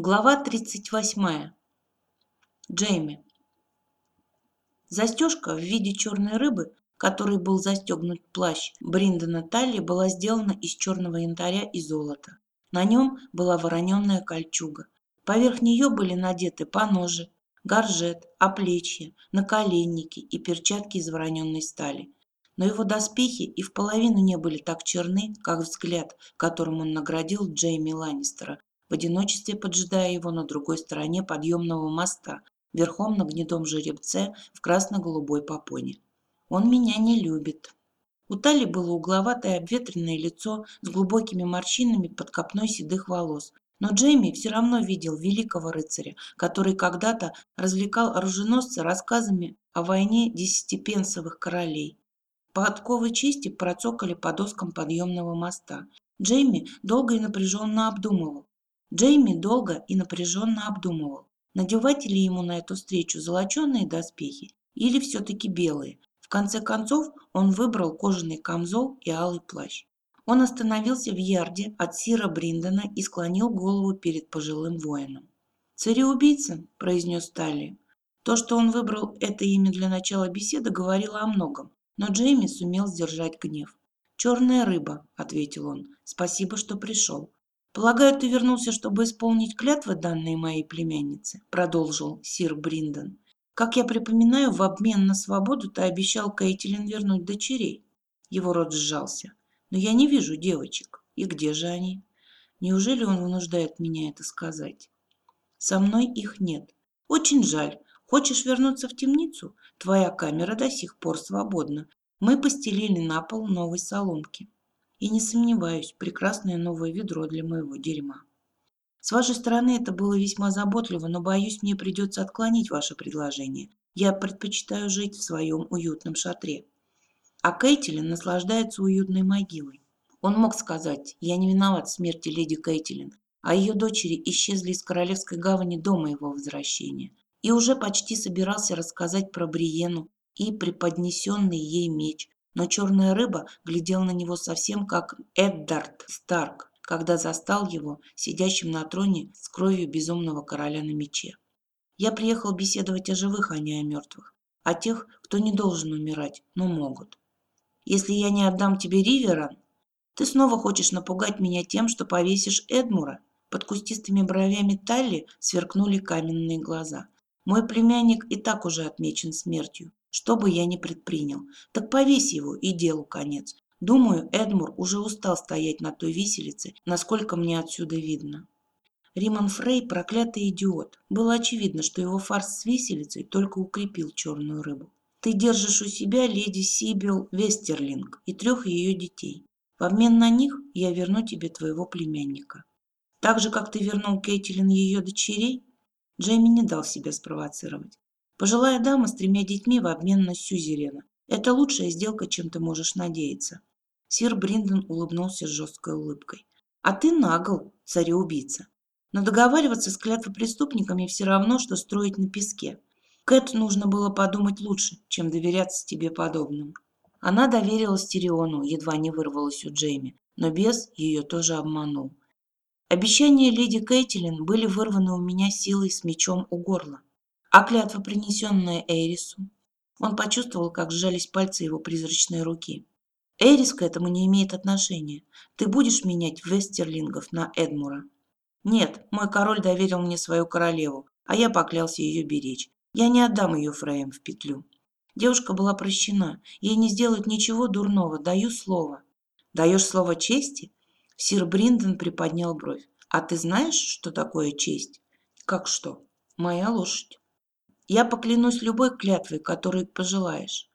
Глава 38. Джейми. Застежка в виде черной рыбы, которой был застегнут плащ Бриндона Талли, была сделана из черного янтаря и золота. На нем была вороненная кольчуга. Поверх нее были надеты поножи, горжет, оплечья, наколенники и перчатки из вороненной стали. Но его доспехи и в половину не были так черны, как взгляд, которым он наградил Джейми Ланнистера, в одиночестве поджидая его на другой стороне подъемного моста, верхом на гнедом жеребце в красно-голубой попоне. «Он меня не любит». У Тали было угловатое обветренное лицо с глубокими морщинами под копной седых волос, но Джейми все равно видел великого рыцаря, который когда-то развлекал оруженосца рассказами о войне десятипенсовых королей. Подковы чести процокали по доскам подъемного моста. Джейми долго и напряженно обдумывал, Джейми долго и напряженно обдумывал, надевать ли ему на эту встречу золоченые доспехи или все-таки белые. В конце концов он выбрал кожаный камзол и алый плащ. Он остановился в ярде от Сира Бриндона и склонил голову перед пожилым воином. «Цареубийца», – произнес Талли. То, что он выбрал это имя для начала беседы, говорило о многом, но Джейми сумел сдержать гнев. «Черная рыба», – ответил он. «Спасибо, что пришел. «Полагаю, ты вернулся, чтобы исполнить клятвы, данные моей племяннице?» – продолжил сир Бриндон. «Как я припоминаю, в обмен на свободу ты обещал Кейтилин вернуть дочерей». Его рот сжался. «Но я не вижу девочек. И где же они? Неужели он вынуждает меня это сказать?» «Со мной их нет. Очень жаль. Хочешь вернуться в темницу? Твоя камера до сих пор свободна. Мы постелили на пол новой соломки». И не сомневаюсь, прекрасное новое ведро для моего дерьма. С вашей стороны это было весьма заботливо, но, боюсь, мне придется отклонить ваше предложение. Я предпочитаю жить в своем уютном шатре. А Кейтилин наслаждается уютной могилой. Он мог сказать, я не виноват в смерти леди Кейтилин, а ее дочери исчезли из Королевской гавани до моего возвращения. И уже почти собирался рассказать про Бриену и преподнесенный ей меч, но черная рыба глядел на него совсем как Эддард Старк, когда застал его сидящим на троне с кровью безумного короля на мече. Я приехал беседовать о живых, а не о мертвых, о тех, кто не должен умирать, но могут. Если я не отдам тебе Риверан, ты снова хочешь напугать меня тем, что повесишь Эдмура? Под кустистыми бровями Талли сверкнули каменные глаза. Мой племянник и так уже отмечен смертью. Что бы я ни предпринял, так повесь его и делу конец. Думаю, Эдмур уже устал стоять на той виселице, насколько мне отсюда видно. Риман Фрей – проклятый идиот. Было очевидно, что его фарс с виселицей только укрепил черную рыбу. Ты держишь у себя леди Сибил Вестерлинг и трех ее детей. В обмен на них я верну тебе твоего племянника. Так же, как ты вернул Кейтилин ее дочерей, Джейми не дал себя спровоцировать. Пожилая дама с тремя детьми в обмен на сюзерена. Это лучшая сделка, чем ты можешь надеяться. Сир Бриндон улыбнулся с жесткой улыбкой. А ты нагл, цареубийца. Но договариваться с клятвопреступниками все равно, что строить на песке. Кэт нужно было подумать лучше, чем доверяться тебе подобным. Она доверилась Тириону, едва не вырвалась у Джейми, но бес ее тоже обманул. Обещания леди Кейтилин были вырваны у меня силой с мечом у горла. А клятва, принесенная Эрису? Он почувствовал, как сжались пальцы его призрачной руки. Эрис к этому не имеет отношения. Ты будешь менять Вестерлингов на Эдмура? Нет, мой король доверил мне свою королеву, а я поклялся ее беречь. Я не отдам ее Фреем в петлю. Девушка была прощена. Ей не сделают ничего дурного, даю слово. Даешь слово чести? Сир Бриндон приподнял бровь. А ты знаешь, что такое честь? Как что? Моя лошадь. Я поклянусь любой клятвой, которую пожелаешь.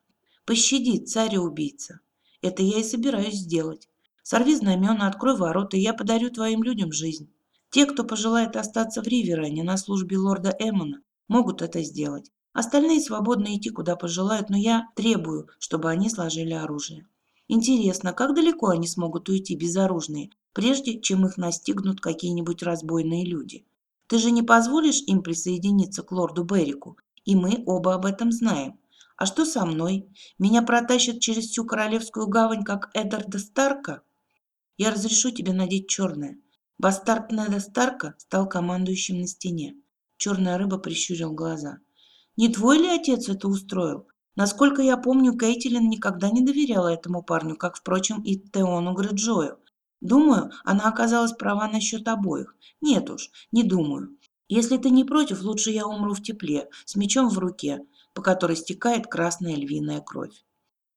Пощади, царя-убийца. Это я и собираюсь сделать. Сорви знамена, открой ворота, и я подарю твоим людям жизнь. Те, кто пожелает остаться в Риверане на службе лорда Эммона, могут это сделать. Остальные свободно идти, куда пожелают, но я требую, чтобы они сложили оружие. Интересно, как далеко они смогут уйти безоружные, прежде чем их настигнут какие-нибудь разбойные люди? Ты же не позволишь им присоединиться к лорду Берику, и мы оба об этом знаем. А что со мной? Меня протащат через всю королевскую гавань, как Эдарда Старка? Я разрешу тебе надеть черное. Бастард Неда Старка стал командующим на стене. Черная рыба прищурил глаза. «Не твой ли отец это устроил? Насколько я помню, Кейтилин никогда не доверяла этому парню, как, впрочем, и Теону Греджою. Думаю, она оказалась права насчет обоих. Нет уж, не думаю. Если ты не против, лучше я умру в тепле, с мечом в руке, по которой стекает красная львиная кровь.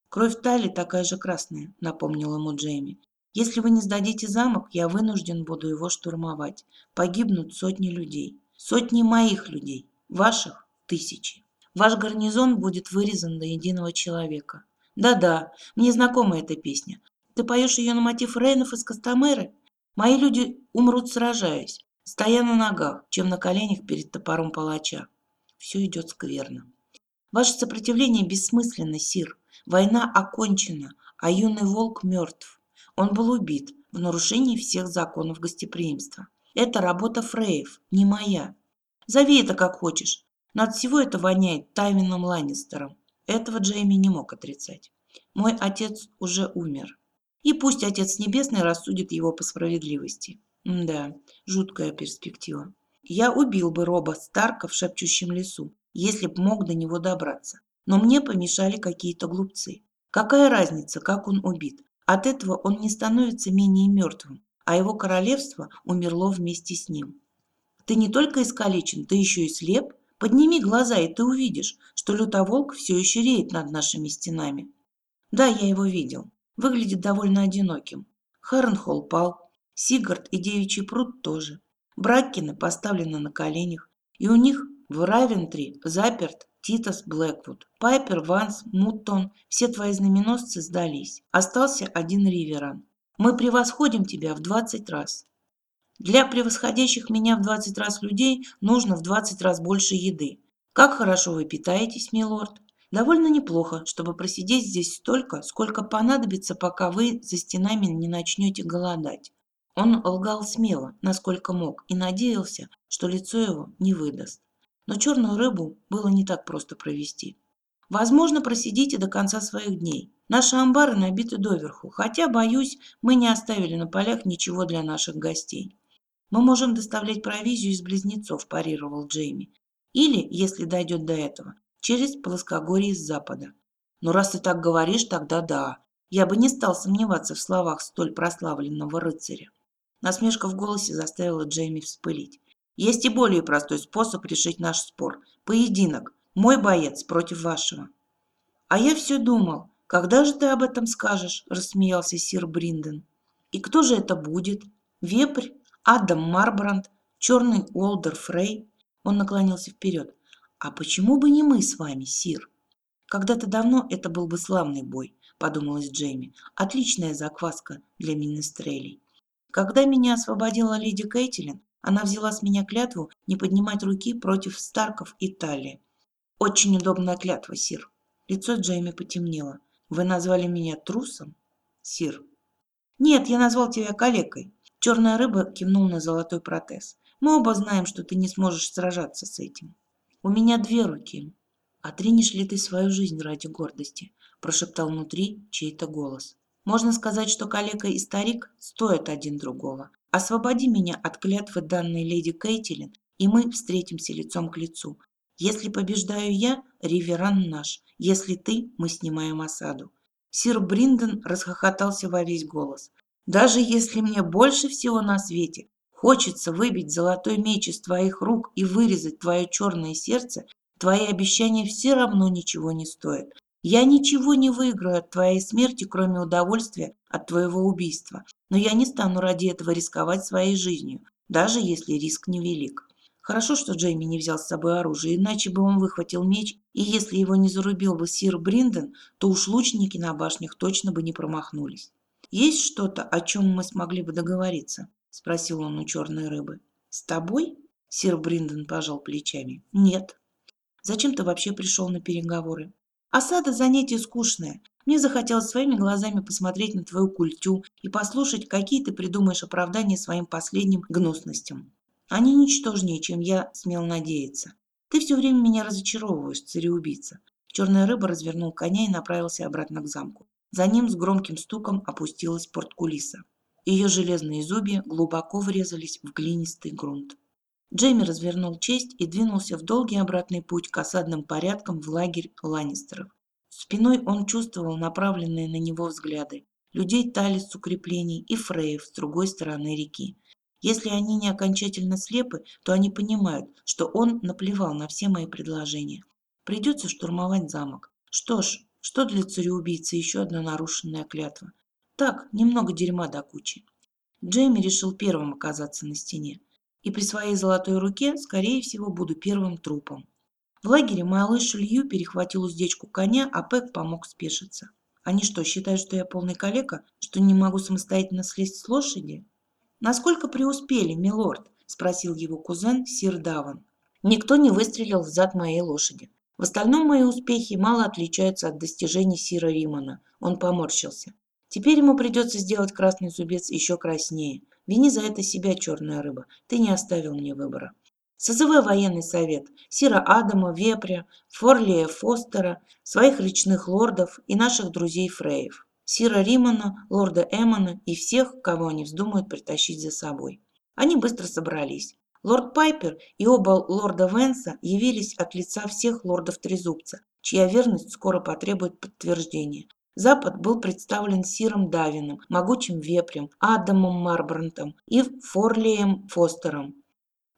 Кровь Тали такая же красная, напомнил ему Джейми. Если вы не сдадите замок, я вынужден буду его штурмовать. Погибнут сотни людей. Сотни моих людей. Ваших – тысячи. Ваш гарнизон будет вырезан до единого человека. Да-да, мне знакома эта песня. Ты поешь ее на мотив Рейнов из Костомеры? Мои люди умрут сражаясь, стоя на ногах, чем на коленях перед топором палача. Все идет скверно. Ваше сопротивление бессмысленно, Сир. Война окончена, а юный волк мертв. Он был убит в нарушении всех законов гостеприимства. Это работа Фреев, не моя. Зови это как хочешь, но от всего это воняет Тайвином Ланнистером. Этого Джейми не мог отрицать. Мой отец уже умер. И пусть Отец Небесный рассудит его по справедливости. М да, жуткая перспектива. Я убил бы Роба Старка в шепчущем лесу, если б мог до него добраться. Но мне помешали какие-то глупцы. Какая разница, как он убит? От этого он не становится менее мертвым, а его королевство умерло вместе с ним. Ты не только искалечен, ты еще и слеп. Подними глаза, и ты увидишь, что лютоволк все еще реет над нашими стенами. Да, я его видел. Выглядит довольно одиноким. Харнхолл пал. Сигард и Девичий пруд тоже. Браккины поставлены на коленях, и у них в Равентри заперт Титас Блэквуд, Пайпер, Ванс, Муттон, все твои знаменосцы сдались. Остался один Риверан. Мы превосходим тебя в 20 раз. Для превосходящих меня в 20 раз людей нужно в 20 раз больше еды. Как хорошо вы питаетесь, милорд? Довольно неплохо, чтобы просидеть здесь столько, сколько понадобится, пока вы за стенами не начнете голодать. Он лгал смело, насколько мог, и надеялся, что лицо его не выдаст. Но черную рыбу было не так просто провести. Возможно, просидите до конца своих дней. Наши амбары набиты доверху, хотя, боюсь, мы не оставили на полях ничего для наших гостей. Мы можем доставлять провизию из близнецов, парировал Джейми. Или, если дойдет до этого, через плоскогорье с запада. Но раз ты так говоришь, тогда да. Я бы не стал сомневаться в словах столь прославленного рыцаря. Насмешка в голосе заставила Джейми вспылить. Есть и более простой способ решить наш спор. Поединок. Мой боец против вашего. А я все думал, когда же ты об этом скажешь, рассмеялся сир Бринден. И кто же это будет? Вепрь? Адам Марбранд? Черный Уолдер Фрей? Он наклонился вперед. А почему бы не мы с вами, сир? Когда-то давно это был бы славный бой, подумалась Джейми. Отличная закваска для министрелей. Когда меня освободила леди Кейтилин, она взяла с меня клятву не поднимать руки против Старков и Талли. Очень удобная клятва, Сир. Лицо Джейми потемнело. Вы назвали меня трусом? Сир. Нет, я назвал тебя калекой. Черная рыба кивнул на золотой протез. Мы оба знаем, что ты не сможешь сражаться с этим. У меня две руки. Отринешь ли ты свою жизнь ради гордости? Прошептал внутри чей-то голос. Можно сказать, что калека и старик стоят один другого. Освободи меня от клятвы данной леди Кейтилин, и мы встретимся лицом к лицу. Если побеждаю я, Риверан наш. Если ты, мы снимаем осаду. Сир Бринден расхохотался во весь голос. Даже если мне больше всего на свете хочется выбить золотой меч из твоих рук и вырезать твое черное сердце, твои обещания все равно ничего не стоят. Я ничего не выиграю от твоей смерти, кроме удовольствия от твоего убийства. Но я не стану ради этого рисковать своей жизнью, даже если риск невелик. Хорошо, что Джейми не взял с собой оружие, иначе бы он выхватил меч, и если его не зарубил бы сир Бринден, то уж лучники на башнях точно бы не промахнулись. «Есть что-то, о чем мы смогли бы договориться?» – спросил он у черной рыбы. «С тобой?» – сир Бринден пожал плечами. «Нет». «Зачем ты вообще пришел на переговоры?» Осада занятие скучное. Мне захотелось своими глазами посмотреть на твою культю и послушать, какие ты придумаешь оправдания своим последним гнусностям. Они ничтожнее, чем я смел надеяться. Ты все время меня разочаровываешь, цареубийца. Черная рыба развернул коня и направился обратно к замку. За ним с громким стуком опустилась порткулиса. Ее железные зубья глубоко врезались в глинистый грунт. Джейми развернул честь и двинулся в долгий обратный путь к осадным порядкам в лагерь Ланнистеров. Спиной он чувствовал направленные на него взгляды людей Талис с укреплений и Фреев с другой стороны реки. Если они не окончательно слепы, то они понимают, что он наплевал на все мои предложения. Придется штурмовать замок. Что ж, что для цареубийцы еще одна нарушенная клятва? Так, немного дерьма до кучи. Джейми решил первым оказаться на стене. И при своей золотой руке, скорее всего, буду первым трупом. В лагере малыш Лью перехватил уздечку коня, а Пэк помог спешиться. Они что, считают, что я полный калека, что не могу самостоятельно слезть с лошади? Насколько преуспели, милорд? Спросил его кузен Сир Даван. Никто не выстрелил в зад моей лошади. В остальном мои успехи мало отличаются от достижений Сира Римана. Он поморщился. Теперь ему придется сделать красный зубец еще краснее. Вини за это себя, черная рыба. Ты не оставил мне выбора. Созывай военный совет. Сира Адама, Вепря, Форлия Фостера, своих речных лордов и наших друзей Фреев. Сира Римана, лорда Эммона и всех, кого они вздумают притащить за собой. Они быстро собрались. Лорд Пайпер и оба лорда Венса явились от лица всех лордов Трезубца, чья верность скоро потребует подтверждения. Запад был представлен Сиром Давином, могучим вепрем, Адамом Марбрантом и Форлием Фостером.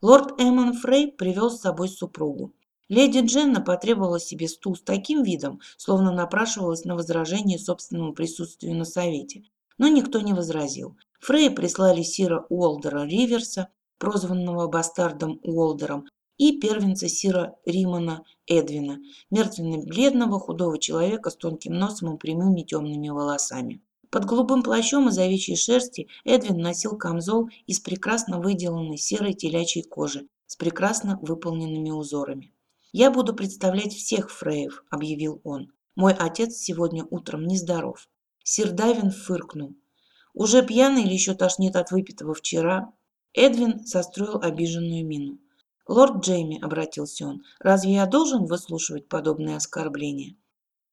Лорд Эммон Фрей привел с собой супругу. Леди Дженна потребовала себе стул с таким видом, словно напрашивалась на возражение собственному присутствию на совете. Но никто не возразил. Фрей прислали Сира Уолдера Риверса, прозванного бастардом Уолдером, и первенца Сира Римана Эдвина, мертвенно-бледного худого человека с тонким носом и прямыми темными волосами. Под голубым плащом из овечьей шерсти Эдвин носил камзол из прекрасно выделанной серой телячьей кожи с прекрасно выполненными узорами. «Я буду представлять всех Фреев», – объявил он. «Мой отец сегодня утром нездоров». Сир Давин фыркнул. «Уже пьяный или еще тошнит от выпитого вчера?» Эдвин состроил обиженную мину. «Лорд Джейми», — обратился он, — «разве я должен выслушивать подобные оскорбления?»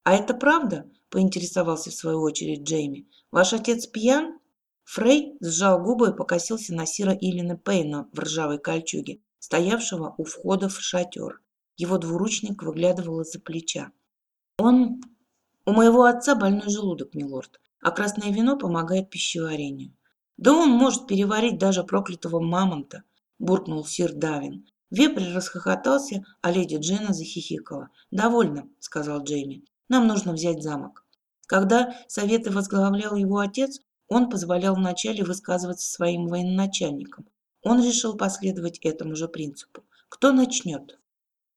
«А это правда?» — поинтересовался в свою очередь Джейми. «Ваш отец пьян?» Фрей сжал губы и покосился на Сира Илина Пейна в ржавой кольчуге, стоявшего у входа в шатер. Его двуручник выглядывал из-за плеча. «Он... У моего отца больной желудок, милорд, а красное вино помогает пищеварению». «Да он может переварить даже проклятого мамонта», – буркнул сир Давин. Вепрь расхохотался, а леди Джена захихикала. «Довольно», — сказал Джейми. «Нам нужно взять замок». Когда советы возглавлял его отец, он позволял вначале высказываться своим военачальникам. Он решил последовать этому же принципу. Кто начнет?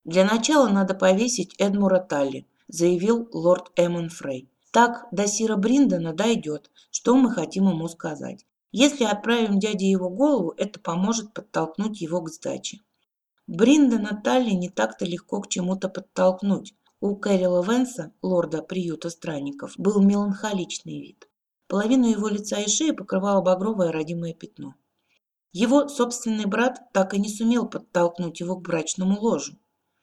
«Для начала надо повесить Эдмура Талли», — заявил лорд Эммон Фрей. «Так до Сира Бриндона дойдет, что мы хотим ему сказать. Если отправим дяде его голову, это поможет подтолкнуть его к сдаче. Бриндона Талли не так-то легко к чему-то подтолкнуть. У Кэрила Венса, лорда приюта странников, был меланхоличный вид. Половину его лица и шеи покрывало багровое родимое пятно. Его собственный брат так и не сумел подтолкнуть его к брачному ложу.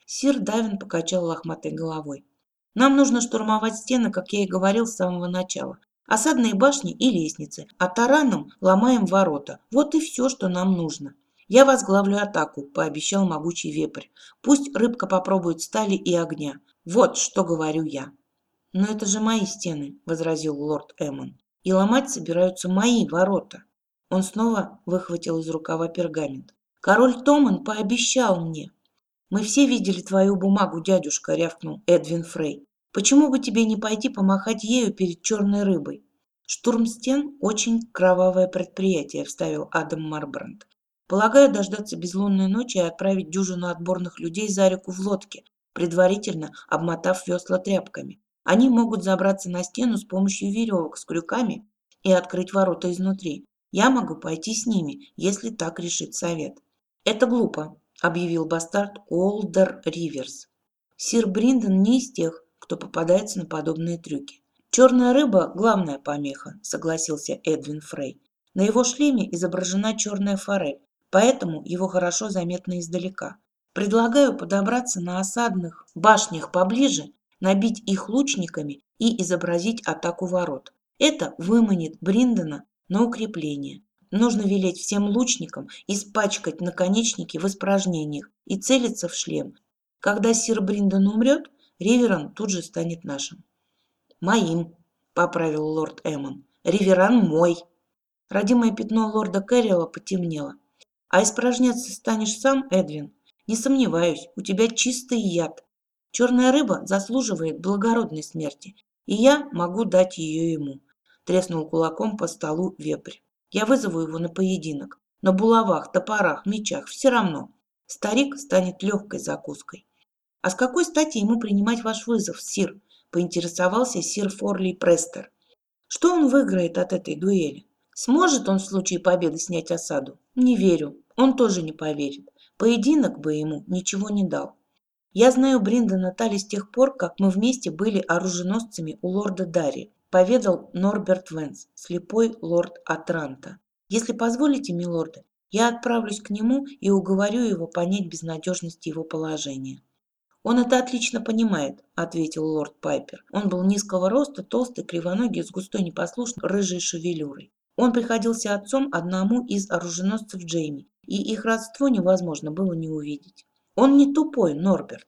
Сир Давин покачал лохматой головой. «Нам нужно штурмовать стены, как я и говорил с самого начала. Осадные башни и лестницы, а тараном ломаем ворота. Вот и все, что нам нужно. «Я возглавлю атаку», – пообещал могучий вепрь. «Пусть рыбка попробует стали и огня. Вот что говорю я». «Но это же мои стены», – возразил лорд Эммон. «И ломать собираются мои ворота». Он снова выхватил из рукава пергамент. «Король Томан пообещал мне». «Мы все видели твою бумагу, дядюшка», – рявкнул Эдвин Фрей. «Почему бы тебе не пойти помахать ею перед черной рыбой?» «Штурм стен – очень кровавое предприятие», – вставил Адам Марбранд. Полагаю дождаться безлунной ночи и отправить дюжину отборных людей за реку в лодке, предварительно обмотав весла тряпками. Они могут забраться на стену с помощью веревок с крюками и открыть ворота изнутри. Я могу пойти с ними, если так решит совет. Это глупо, объявил бастард Олдер Риверс. Сир Бриндон не из тех, кто попадается на подобные трюки. «Черная рыба – главная помеха», – согласился Эдвин Фрей. На его шлеме изображена черная форель, поэтому его хорошо заметно издалека. Предлагаю подобраться на осадных башнях поближе, набить их лучниками и изобразить атаку ворот. Это выманит Бриндона на укрепление. Нужно велеть всем лучникам испачкать наконечники в испражнениях и целиться в шлем. Когда сир Бриндон умрет, Риверан тут же станет нашим. «Моим», — поправил лорд Эммон. «Риверан мой». Родимое пятно лорда Кэррилла потемнело. «А испражняться станешь сам, Эдвин? Не сомневаюсь, у тебя чистый яд. Черная рыба заслуживает благородной смерти, и я могу дать ее ему», — треснул кулаком по столу вепрь. «Я вызову его на поединок. На булавах, топорах, мечах, все равно. Старик станет легкой закуской». «А с какой стати ему принимать ваш вызов, сир?» – поинтересовался сир Форли Престер. «Что он выиграет от этой дуэли? Сможет он в случае победы снять осаду? Не верю. Он тоже не поверит. Поединок бы ему ничего не дал. Я знаю Бринда Натали с тех пор, как мы вместе были оруженосцами у лорда Дарри, поведал Норберт Венс, слепой лорд Атранта. Если позволите, милорды, я отправлюсь к нему и уговорю его понять безнадежность его положения. «Он это отлично понимает», – ответил лорд Пайпер. Он был низкого роста, толстый, кривоногий, с густой непослушной рыжей шевелюрой. Он приходился отцом одному из оруженосцев Джейми, и их родство невозможно было не увидеть. Он не тупой, Норберт.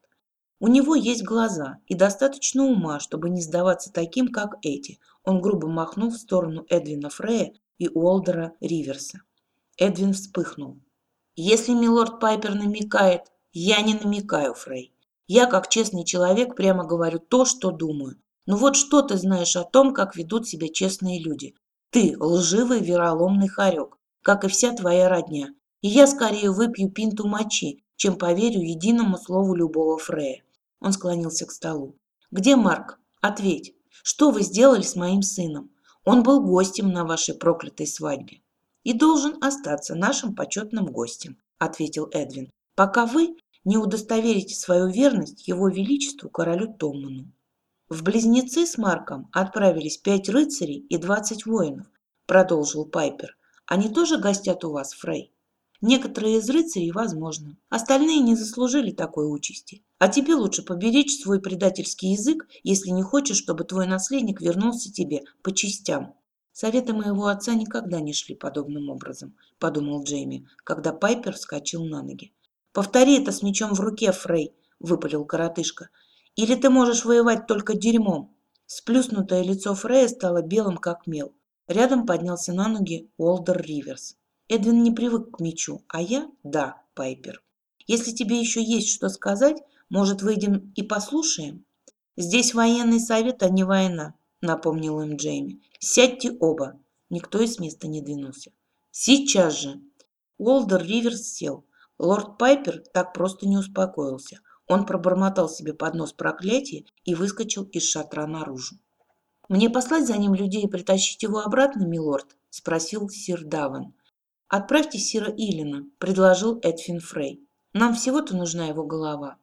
У него есть глаза и достаточно ума, чтобы не сдаваться таким, как эти. Он грубо махнул в сторону Эдвина Фрея и Уолдера Риверса. Эдвин вспыхнул. «Если милорд Пайпер намекает, я не намекаю, Фрей. Я, как честный человек, прямо говорю то, что думаю. Ну вот что ты знаешь о том, как ведут себя честные люди? Ты лживый вероломный хорек, как и вся твоя родня. И я скорее выпью пинту мочи, чем поверю единому слову любого Фрея. Он склонился к столу. «Где Марк? Ответь. Что вы сделали с моим сыном? Он был гостем на вашей проклятой свадьбе». «И должен остаться нашим почетным гостем», – ответил Эдвин, «пока вы не удостоверите свою верность его величеству королю Томману». В близнецы с Марком отправились пять рыцарей и двадцать воинов, продолжил Пайпер. Они тоже гостят у вас, Фрей? Некоторые из рыцарей, возможно. Остальные не заслужили такой участи. А тебе лучше поберечь свой предательский язык, если не хочешь, чтобы твой наследник вернулся тебе по частям. Советы моего отца никогда не шли подобным образом, подумал Джейми, когда Пайпер вскочил на ноги. Повтори это с мечом в руке, Фрей, выпалил коротышка. Или ты можешь воевать только дерьмом?» Сплюснутое лицо Фрея стало белым, как мел. Рядом поднялся на ноги Уолдер Риверс. «Эдвин не привык к мечу, а я – да, Пайпер. Если тебе еще есть что сказать, может, выйдем и послушаем?» «Здесь военный совет, а не война», – напомнил им Джейми. «Сядьте оба». Никто из места не двинулся. «Сейчас же!» Уолдер Риверс сел. Лорд Пайпер так просто не успокоился. Он пробормотал себе под нос проклятие и выскочил из шатра наружу. «Мне послать за ним людей и притащить его обратно, милорд?» – спросил сир Даван. «Отправьте сира Илина», – предложил Эдфин Фрей. «Нам всего-то нужна его голова».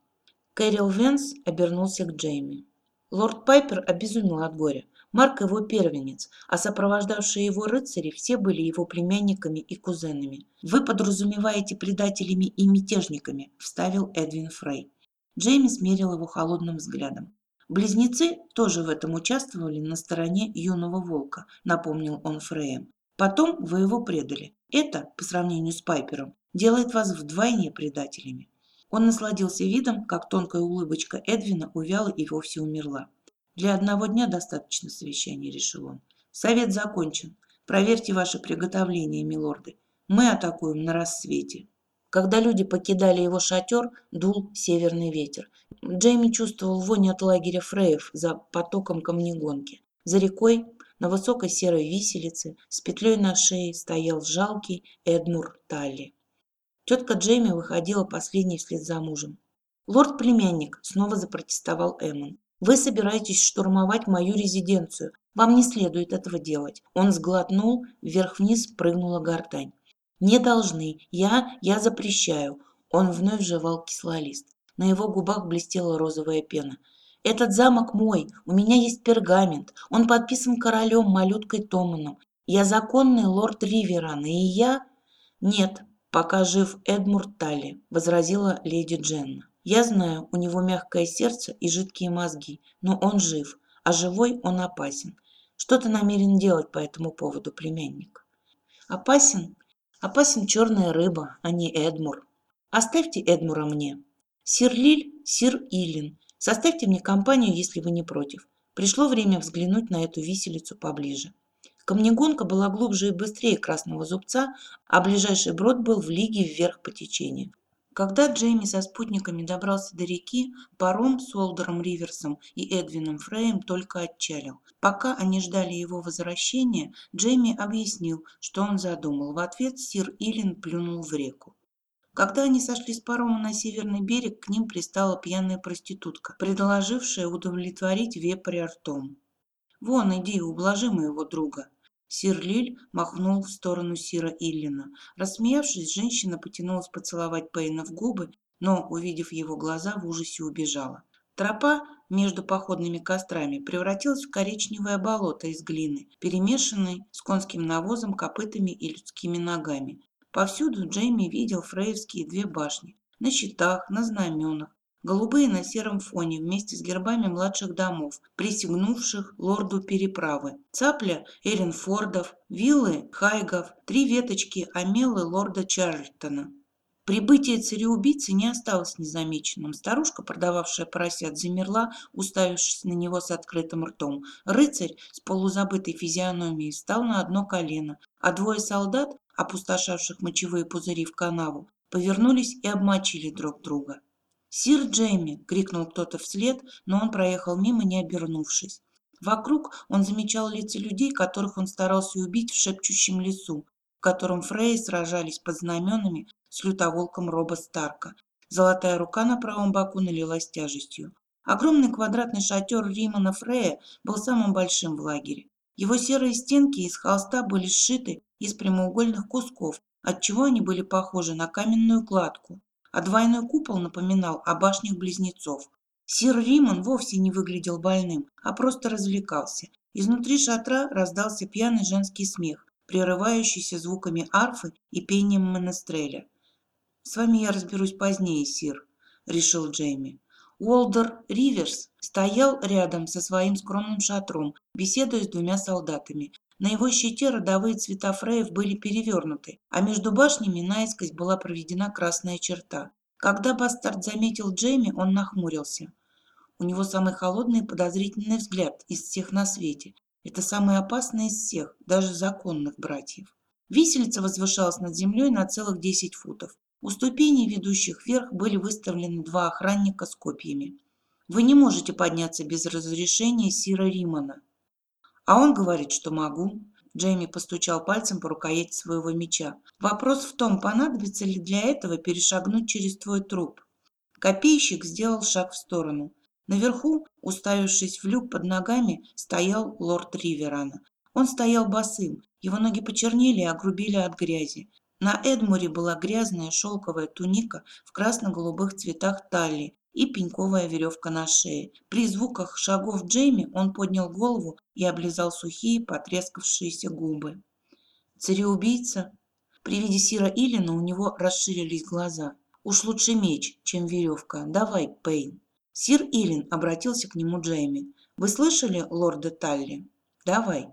Кэрил Венс обернулся к Джейми. Лорд Пайпер обезумел от горя. Марк его первенец, а сопровождавшие его рыцари все были его племянниками и кузенами. «Вы подразумеваете предателями и мятежниками», – вставил Эдвин Фрей. Джейми смерил его холодным взглядом. Близнецы тоже в этом участвовали на стороне юного волка, напомнил он Фреем. Потом вы его предали. Это, по сравнению с Пайпером, делает вас вдвойне предателями. Он насладился видом, как тонкая улыбочка Эдвина увяла и вовсе умерла. Для одного дня достаточно совещания, решил он. Совет закончен. Проверьте ваши приготовления, милорды. Мы атакуем на рассвете. Когда люди покидали его шатер, дул северный ветер. Джейми чувствовал вонь от лагеря Фреев за потоком камнегонки. За рекой, на высокой серой виселице, с петлей на шее стоял жалкий Эдмур Талли. Тетка Джейми выходила последней вслед за мужем. «Лорд-племянник», — снова запротестовал Эммон, — «вы собираетесь штурмовать мою резиденцию. Вам не следует этого делать». Он сглотнул, вверх-вниз прыгнула гортань. «Не должны. Я... я запрещаю». Он вновь жевал кислолист. На его губах блестела розовая пена. «Этот замок мой. У меня есть пергамент. Он подписан королем малюткой Томаном. Я законный лорд Риверан, и я...» «Нет, пока жив Эдмурд Талли», — возразила леди Дженна. «Я знаю, у него мягкое сердце и жидкие мозги, но он жив, а живой он опасен. Что ты намерен делать по этому поводу, племянник?» Опасен? Опасен черная рыба, а не Эдмур. Оставьте Эдмура мне. Сир Лиль, сир Илин, составьте мне компанию, если вы не против. Пришло время взглянуть на эту виселицу поближе. Камнегонка была глубже и быстрее красного зубца, а ближайший брод был в лиге вверх по течению. Когда Джейми со спутниками добрался до реки, паром с Уолдером Риверсом и Эдвином Фреем только отчалил. Пока они ждали его возвращения, Джейми объяснил, что он задумал. В ответ сир Илин плюнул в реку. Когда они сошли с парома на северный берег, к ним пристала пьяная проститутка, предложившая удовлетворить вепря ртом. «Вон, иди, ублажи моего друга», Сир Лиль махнул в сторону Сира Иллина. Рассмеявшись, женщина потянулась поцеловать Пейна в губы, но, увидев его глаза, в ужасе убежала. Тропа между походными кострами превратилась в коричневое болото из глины, перемешанной с конским навозом, копытами и людскими ногами. Повсюду Джейми видел фрейевские две башни. На щитах, на знаменах, голубые на сером фоне вместе с гербами младших домов, присягнувших лорду переправы. Цапля Эренфордов, виллы Хайгов, три веточки Амелы лорда Чарльтона. Прибытие цареубийцы не осталось незамеченным. Старушка, продававшая поросят, замерла, уставившись на него с открытым ртом. Рыцарь с полузабытой физиономией встал на одно колено, а двое солдат, опустошавших мочевые пузыри в канаву, повернулись и обмочили друг друга. «Сир Джейми!» – крикнул кто-то вслед, но он проехал мимо, не обернувшись. Вокруг он замечал лица людей, которых он старался убить в шепчущем лесу, в котором Фрей сражались под знаменами с лютоволком Роба Старка. Золотая рука на правом боку налилась тяжестью. Огромный квадратный шатер Римана Фрея был самым большим в лагере. Его серые стенки из холста были сшиты из прямоугольных кусков, отчего они были похожи на каменную кладку а двойной купол напоминал о башнях близнецов. Сир Риман вовсе не выглядел больным, а просто развлекался. Изнутри шатра раздался пьяный женский смех, прерывающийся звуками арфы и пением монастреля. «С вами я разберусь позднее, сир», — решил Джейми. Уолдер Риверс стоял рядом со своим скромным шатром, беседуя с двумя солдатами. На его щите родовые цвета фреев были перевернуты, а между башнями наискось была проведена красная черта. Когда бастард заметил Джейми, он нахмурился. У него самый холодный и подозрительный взгляд из всех на свете. Это самый опасный из всех, даже законных братьев. Виселица возвышалась над землей на целых 10 футов. У ступеней, ведущих вверх, были выставлены два охранника с копьями. Вы не можете подняться без разрешения Сира Римана. А он говорит, что могу. Джейми постучал пальцем по рукояти своего меча. Вопрос в том, понадобится ли для этого перешагнуть через твой труп. Копейщик сделал шаг в сторону. Наверху, уставившись в люк под ногами, стоял лорд Риверана. Он стоял босым, его ноги почернели и огрубели от грязи. На Эдмуре была грязная шелковая туника в красно-голубых цветах талии и пеньковая веревка на шее. При звуках шагов Джейми он поднял голову и облизал сухие, потрескавшиеся губы. Цареубийца? При виде Сира Илина у него расширились глаза. Уж лучше меч, чем веревка. Давай, Пейн. Сир Илин обратился к нему Джейми. Вы слышали лорда Талли? Давай.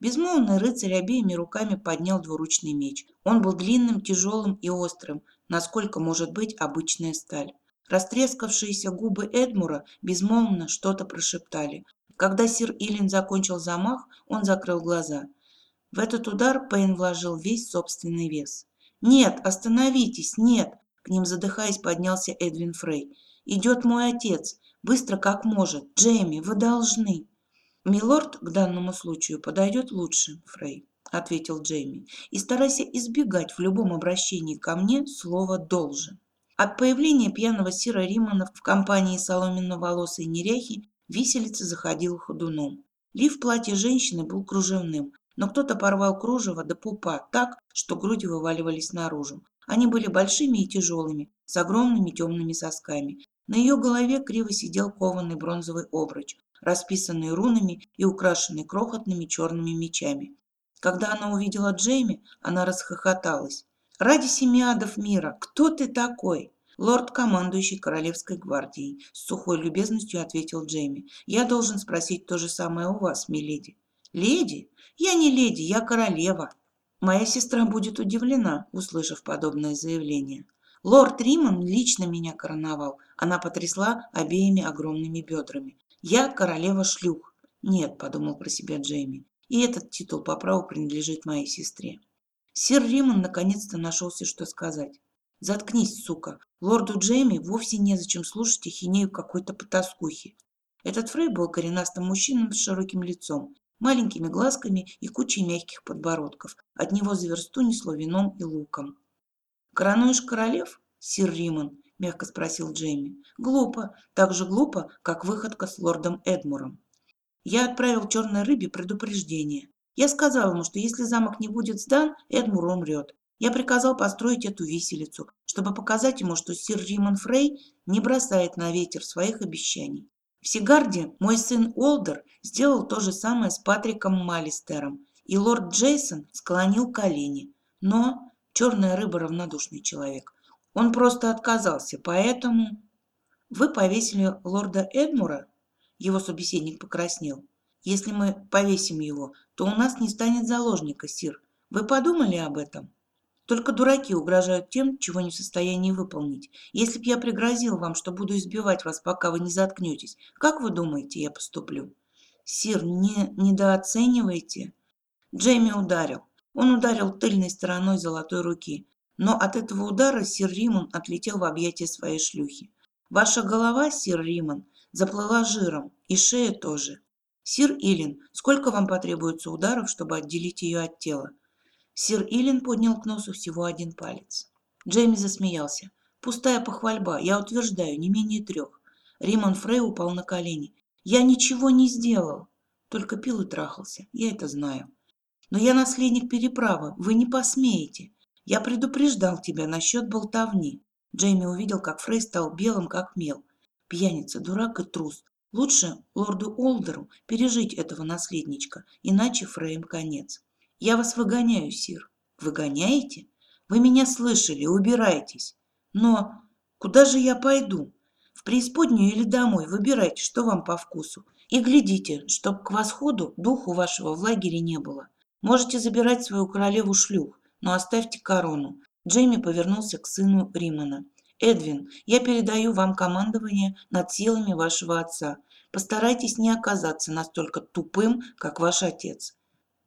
Безмолвный рыцарь обеими руками поднял двуручный меч. Он был длинным, тяжелым и острым, насколько может быть обычная сталь. Растрескавшиеся губы Эдмура безмолвно что-то прошептали. Когда сир Илин закончил замах, он закрыл глаза. В этот удар Пейн вложил весь собственный вес. «Нет, остановитесь, нет!» К ним задыхаясь поднялся Эдвин Фрей. «Идет мой отец. Быстро как может. Джейми, вы должны!» «Милорд к данному случаю подойдет лучше, Фрей», — ответил Джейми. «И старайся избегать в любом обращении ко мне слова «должен». От появления пьяного Сира Римана в компании соломенно-волосой неряхи виселица заходила ходуном. Лиф платья женщины был кружевным, но кто-то порвал кружево до пупа так, что груди вываливались наружу. Они были большими и тяжелыми, с огромными темными сосками. На ее голове криво сидел кованый бронзовый обруч, расписанный рунами и украшенный крохотными черными мечами. Когда она увидела Джейми, она расхохоталась. Ради семи адов мира, кто ты такой? Лорд, командующий Королевской гвардией, с сухой любезностью ответил Джейми. Я должен спросить то же самое у вас, миледи. Леди? Я не леди, я королева. Моя сестра будет удивлена, услышав подобное заявление. Лорд Риман лично меня короновал. Она потрясла обеими огромными бедрами. Я королева шлюх. Нет, подумал про себя Джейми. И этот титул по праву принадлежит моей сестре. Сир Риман наконец-то нашелся, что сказать. Заткнись, сука. Лорду Джейми вовсе незачем слушать ахинею какой-то потаскухи. Этот Фрей был коренастым мужчиной с широким лицом, маленькими глазками и кучей мягких подбородков. От него за версту несло вином и луком. «Коронуешь королев, сир Риман?» – мягко спросил Джейми. «Глупо. Так же глупо, как выходка с лордом Эдмуром. Я отправил черной рыбе предупреждение. Я сказал ему, что если замок не будет сдан, Эдмур умрет. Я приказал построить эту виселицу, чтобы показать ему, что сир Риман Фрей не бросает на ветер своих обещаний. В Сигарде мой сын Олдер сделал то же самое с Патриком Малистером, и лорд Джейсон склонил колени. Но черная рыба равнодушный человек. Он просто отказался, поэтому... Вы повесили лорда Эдмура? Его собеседник покраснел. Если мы повесим его, то у нас не станет заложника, сир. Вы подумали об этом? Только дураки угрожают тем, чего не в состоянии выполнить. Если б я пригрозил вам, что буду избивать вас, пока вы не заткнетесь, как вы думаете, я поступлю? Сир, не недооценивайте. Джейми ударил. Он ударил тыльной стороной золотой руки. Но от этого удара сир Римон отлетел в объятия своей шлюхи. Ваша голова, сир Римон, заплыла жиром, и шея тоже. Сир Илин, сколько вам потребуется ударов, чтобы отделить ее от тела? Сир Илин поднял к носу всего один палец. Джейми засмеялся. «Пустая похвальба, я утверждаю, не менее трех». Римон Фрей упал на колени. «Я ничего не сделал, только пил и трахался, я это знаю. Но я наследник переправы, вы не посмеете. Я предупреждал тебя насчет болтовни». Джейми увидел, как Фрей стал белым, как мел. Пьяница, дурак и трус. Лучше лорду Олдеру пережить этого наследничка, иначе Фрейм конец. Я вас выгоняю, сир. Выгоняете? Вы меня слышали, убирайтесь. Но куда же я пойду? В преисподнюю или домой? Выбирайте, что вам по вкусу. И глядите, чтоб к восходу духу вашего в лагере не было. Можете забирать свою королеву шлюх, но оставьте корону. Джейми повернулся к сыну Римана. Эдвин, я передаю вам командование над силами вашего отца. Постарайтесь не оказаться настолько тупым, как ваш отец.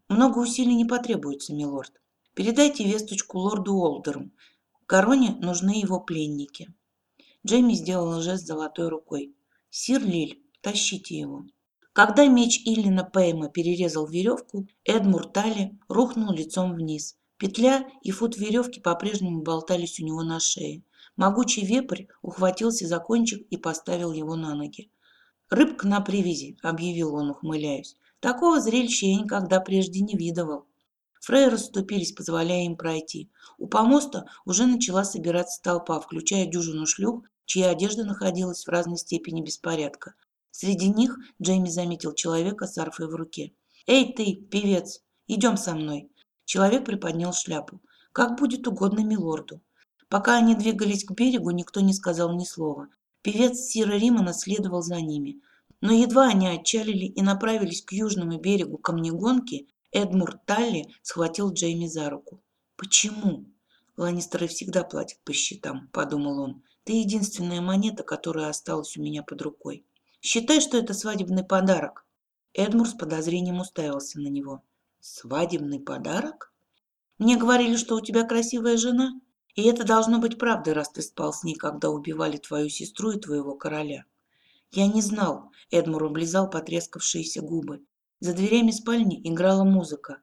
Много усилий не потребуется, милорд. Передайте весточку лорду Олдеру. Короне нужны его пленники. Джейми сделал жест золотой рукой. Сир Лиль, тащите его. Когда меч Иллина Пейма перерезал веревку, Эдмур Тали рухнул лицом вниз. Петля и фут веревки по-прежнему болтались у него на шее. Могучий вепрь ухватился за кончик и поставил его на ноги. «Рыбка на привязи», — объявил он, ухмыляясь. Такого зрелища я никогда прежде не видывал. Фрей расступились, позволяя им пройти. У помоста уже начала собираться толпа, включая дюжину шлюх, чья одежда находилась в разной степени беспорядка. Среди них Джейми заметил человека с арфой в руке. «Эй ты, певец, идем со мной!» Человек приподнял шляпу. «Как будет угодно милорду». Пока они двигались к берегу, никто не сказал ни слова. Певец Сира Римана следовал за ними. Но едва они отчалили и направились к южному берегу камнегонки, Эдмур Талли схватил Джейми за руку. «Почему?» «Ланнистеры всегда платят по счетам», — подумал он. «Ты единственная монета, которая осталась у меня под рукой. Считай, что это свадебный подарок». Эдмур с подозрением уставился на него. «Свадебный подарок? Мне говорили, что у тебя красивая жена, и это должно быть правдой, раз ты спал с ней, когда убивали твою сестру и твоего короля». «Я не знал», — Эдмур облизал потрескавшиеся губы. За дверями спальни играла музыка.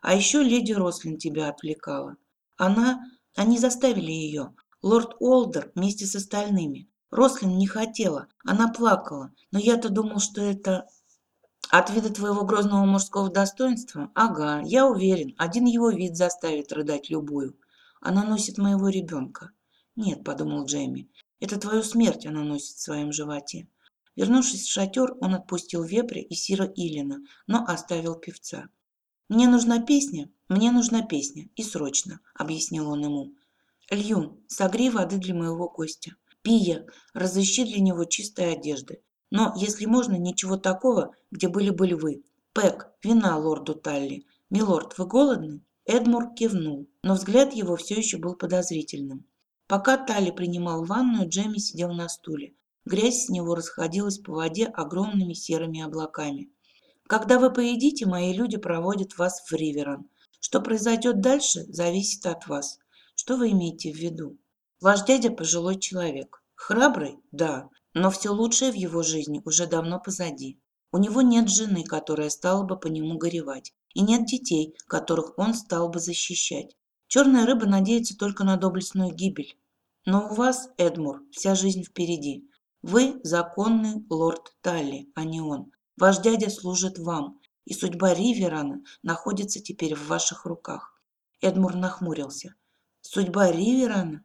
«А еще леди Рослин тебя отвлекала. Она... Они заставили ее. Лорд Олдер вместе с остальными. Рослин не хотела, она плакала, но я-то думал, что это... От вида твоего грозного мужского достоинства? Ага, я уверен, один его вид заставит рыдать любую. Она носит моего ребенка. Нет, подумал Джейми, это твою смерть она носит в своем животе. Вернувшись в шатер, он отпустил вепря и Сира Илина, но оставил певца. «Мне нужна песня, мне нужна песня, и срочно», — объяснил он ему. «Лью, согрей воды для моего гостя. Пия, разыщи для него чистой одежды. Но, если можно, ничего такого, где были бы львы. Пэк, вина лорду Талли. Милорд, вы голодны?» Эдмур кивнул, но взгляд его все еще был подозрительным. Пока Тали принимал ванную, Джемми сидел на стуле. Грязь с него расходилась по воде огромными серыми облаками. «Когда вы поедите, мои люди проводят вас в Риверан. Что произойдет дальше, зависит от вас. Что вы имеете в виду? Ваш дядя пожилой человек. Храбрый? Да. Но все лучшее в его жизни уже давно позади. У него нет жены, которая стала бы по нему горевать. И нет детей, которых он стал бы защищать. Черная рыба надеется только на доблестную гибель. Но у вас, Эдмур, вся жизнь впереди. Вы законный лорд Талли, а не он. Ваш дядя служит вам, и судьба Риверана находится теперь в ваших руках. Эдмур нахмурился. Судьба Риверана?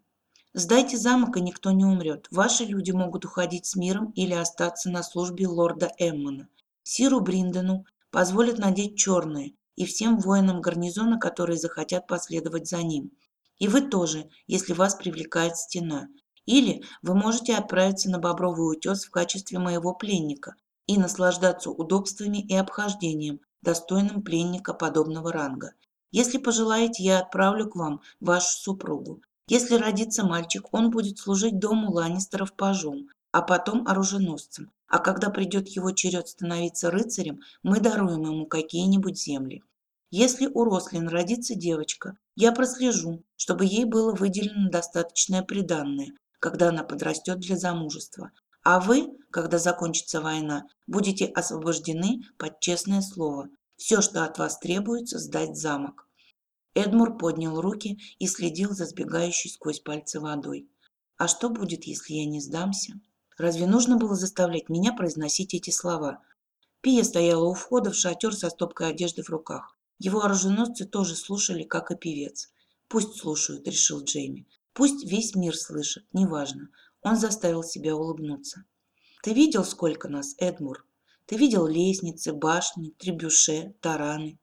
Сдайте замок, и никто не умрет. Ваши люди могут уходить с миром или остаться на службе лорда Эммона. Сиру Бриндену позволят надеть черное, и всем воинам гарнизона, которые захотят последовать за ним. И вы тоже, если вас привлекает стена. Или вы можете отправиться на Бобровый утес в качестве моего пленника и наслаждаться удобствами и обхождением, достойным пленника подобного ранга. Если пожелаете, я отправлю к вам вашу супругу. Если родится мальчик, он будет служить дому Ланнистеров пажом, а потом оруженосцем. А когда придет его черед становиться рыцарем, мы даруем ему какие-нибудь земли. Если у Рослин родится девочка, я прослежу, чтобы ей было выделено достаточное приданное, когда она подрастет для замужества. А вы, когда закончится война, будете освобождены под честное слово. Все, что от вас требуется, сдать замок. Эдмур поднял руки и следил за сбегающей сквозь пальцы водой. «А что будет, если я не сдамся?» Разве нужно было заставлять меня произносить эти слова? Пия стояла у входа в шатер со стопкой одежды в руках. Его оруженосцы тоже слушали, как и певец. «Пусть слушают», — решил Джейми. «Пусть весь мир слышит, неважно». Он заставил себя улыбнуться. «Ты видел, сколько нас, Эдмур? Ты видел лестницы, башни, требюше, тараны.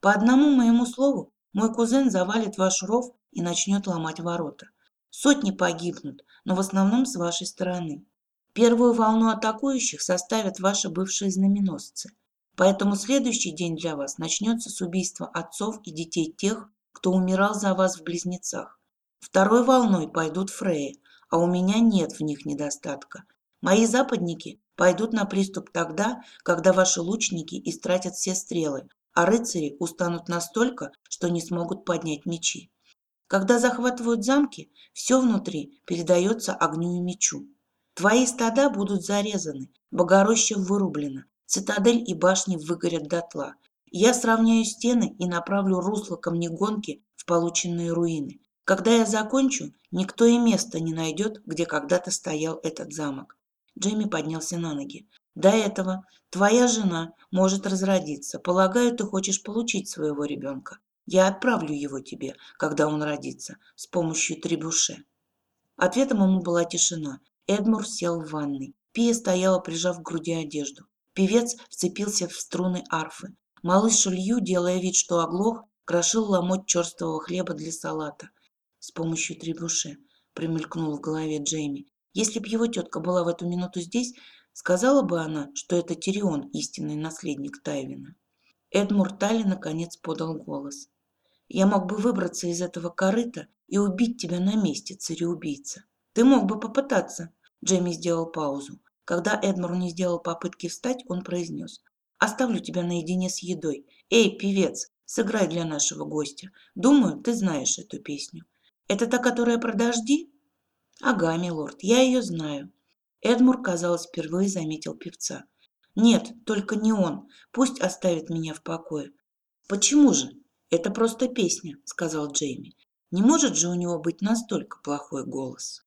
По одному моему слову мой кузен завалит ваш ров и начнет ломать ворота. Сотни погибнут, но в основном с вашей стороны. Первую волну атакующих составят ваши бывшие знаменосцы. Поэтому следующий день для вас начнется с убийства отцов и детей тех, кто умирал за вас в близнецах. Второй волной пойдут Фреи, а у меня нет в них недостатка. Мои западники пойдут на приступ тогда, когда ваши лучники истратят все стрелы, а рыцари устанут настолько, что не смогут поднять мечи. Когда захватывают замки, все внутри передается огню и мечу. Твои стада будут зарезаны, богороща вырублена, цитадель и башни выгорят дотла. Я сравняю стены и направлю русло камнегонки в полученные руины. Когда я закончу, никто и места не найдет, где когда-то стоял этот замок. Джейми поднялся на ноги. До этого твоя жена может разродиться. Полагаю, ты хочешь получить своего ребенка. Я отправлю его тебе, когда он родится, с помощью требуше. Ответом ему была тишина. Эдмур сел в ванной. Пия стояла, прижав к груди одежду. Певец вцепился в струны арфы. Малыш Лью, делая вид, что оглох, крошил ломоть черствого хлеба для салата. С помощью требуше примелькнул в голове Джейми. Если б его тетка была в эту минуту здесь, Сказала бы она, что это Тирион, истинный наследник Тайвина. Эдмур Тали наконец подал голос. «Я мог бы выбраться из этого корыта и убить тебя на месте, цареубийца. Ты мог бы попытаться». Джейми сделал паузу. Когда Эдмур не сделал попытки встать, он произнес. «Оставлю тебя наедине с едой. Эй, певец, сыграй для нашего гостя. Думаю, ты знаешь эту песню. Это та, которая про дожди?» «Ага, милорд, я ее знаю. Эдмур, казалось, впервые заметил певца. «Нет, только не он. Пусть оставит меня в покое». «Почему же? Это просто песня», — сказал Джейми. «Не может же у него быть настолько плохой голос».